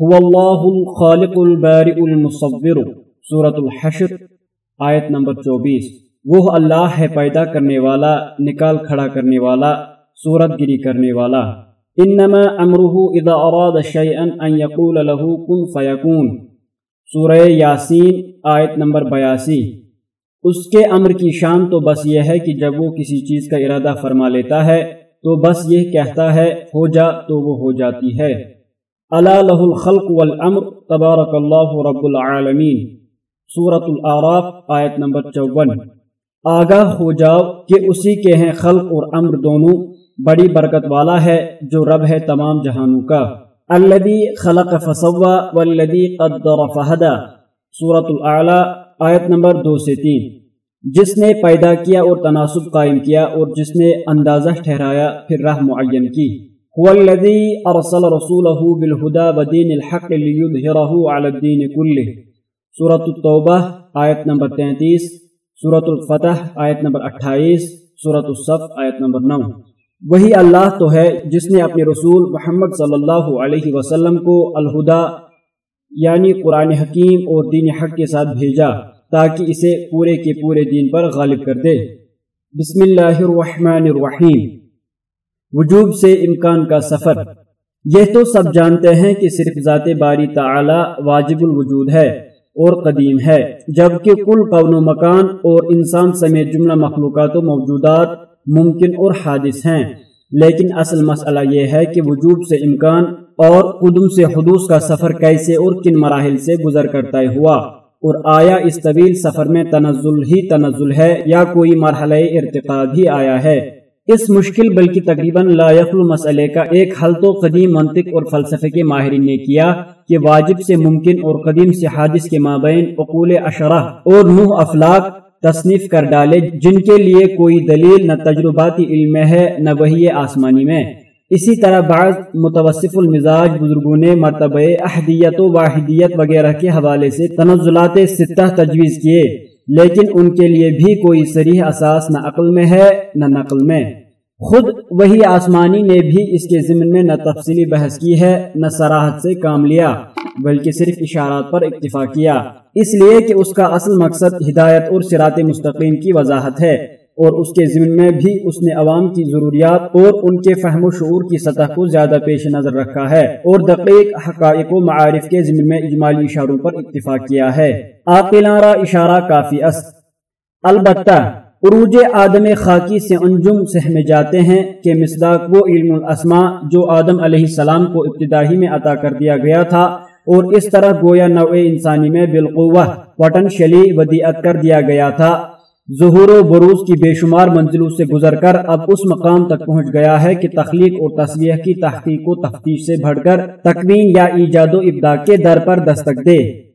هو اللہ الخالق البارئ المصور، سورة الحشر، آیت نمبر چوبیس۔ وہ اللہ ہے پیدا کرنے والا، نکال کھڑا کرنے والا صورت گری کرنے والا۔ انما امره اذا اراد شيئا ان يقول له كن فيكون سورہ یاسین، آیت نمبر بیاسی۔ اس کے امر کی شان تو بس یہ ہے کہ جب وہ کسی چیز کا ارادہ فرما لیتا ہے، تو بس یہ کہتا ہے، ہو جا تو وہ ہو جاتی ہے۔ اللہ لہ الخلق والامر تبارک اللہ رب العالمین سورة العراف آیت نمبر چون. آگاہ ہو جاؤ کہ اسی کے ہیں خلق اور امر دونوں، بڑی برکت والا ہے جو رب ہے تمام جہانوں کا. الذي خلق فسوا والذي قدر فهدى. سورة الاعلی آیت نمبر دو سے تین. جس نے پیدا کیا اور تناسب قائم کیا اور جس نے اندازہ ٹھہرایا، پھر راہ معین کی. هو الذي ارسل رسوله بالهدى ودين الحق ليظهره على الدين كله. سورة التوبہ آیت نمبر 33 سورة الفتح، آیت نمبر 28 سورة الصف، آیت نمبر 9 وہی اللہ تو ہے جس نے اپنے رسول محمد صلی اللہ علیہ وسلم کو الہدا یعنی قرآن حکیم اور دین حق کے ساتھ بھیجا تاکہ اسے پورے کے پورے دین پر غالب کر دے. بسم اللہ الرحمن الرحیم. وجوب سے امکان کا سفر۔ یہ تو سب جانتے ہیں کہ صرف ذات باری تعالی واجب الوجود ہے اور قدیم ہے، جبکہ کل قون و مکان اور انسان سمیت جملہ مخلوقات و موجودات ممکن اور حادث ہیں۔ لیکن اصل مسئلہ یہ ہے کہ وجوب سے امکان اور قدم سے حدوث کا سفر کیسے اور کن مراحل سے گزر کرتا ہوا۔ اور آیا اس طویل سفر میں تنزل ہی تنزل ہے یا کوئی مرحلہ ارتقاد ہی آیا ہے۔ اس مشکل بلکہ تقریباً لائق المسئلے کا ایک حل تو قدیم منطق اور فلسفے کے ماہرین نے کیا کہ واجب سے ممکن اور قدیم سے حادث کے مابین اقول اشرح اور نوح افلاق تصنیف کر ڈالے جن کے لیے کوئی دلیل نہ تجرباتی علم ہے نہ وہی آسمانی میں۔ اسی طرح بعض متوسف المزاج بزرگوں نے مرتبہ احدیت و واحدیت وغیرہ کے حوالے سے تنزلات ستہ تجویز کیے۔ لیکن ان کے لیے بھی کوئی سریح اساس نہ عقل میں ہے، نہ نقل میں۔ خود وہی آسمانی نے بھی اس کے ضمن میں نہ تفصیلی بحث کی ہے، نہ سراحت سے کام لیا، بلکہ صرف اشارات پر اکتفا کیا۔ اس لیے کہ اس کا اصل مقصد ہدایت اور سرات مستقیم کی وضاحت ہے۔ اور اس کے ضمن میں بھی اس نے عوام کی ضروریات اور ان کے فہم و شعور کی سطح کو زیادہ پیش نظر رکھا ہے اور دقیق حقائق و معارف کے ضمن میں اجمالی اشاروں پر اتفاق کیا ہے۔ آقلارہ اشارہ کافی است۔ البتہ، عروج آدم خاکی سے انجم سہمے جاتے ہیں کہ مصداق وہ علم الاسماء جو آدم علیہ السلام کو ابتدائی میں عطا کر دیا گیا تھا اور اس طرح گویا نوع انسانی میں بالقوہ وطن شلی ودیعت کر دیا گیا تھا۔ ظہور و بروز کی بے شمار منزلوں سے گزر کر اب اس مقام تک پہنچ گیا ہے کہ تخلیق اور تصویح کی تحقیق و تفتیش سے بڑھ کر تکوین یا ایجاد و ابدا کے در پر دستک دے۔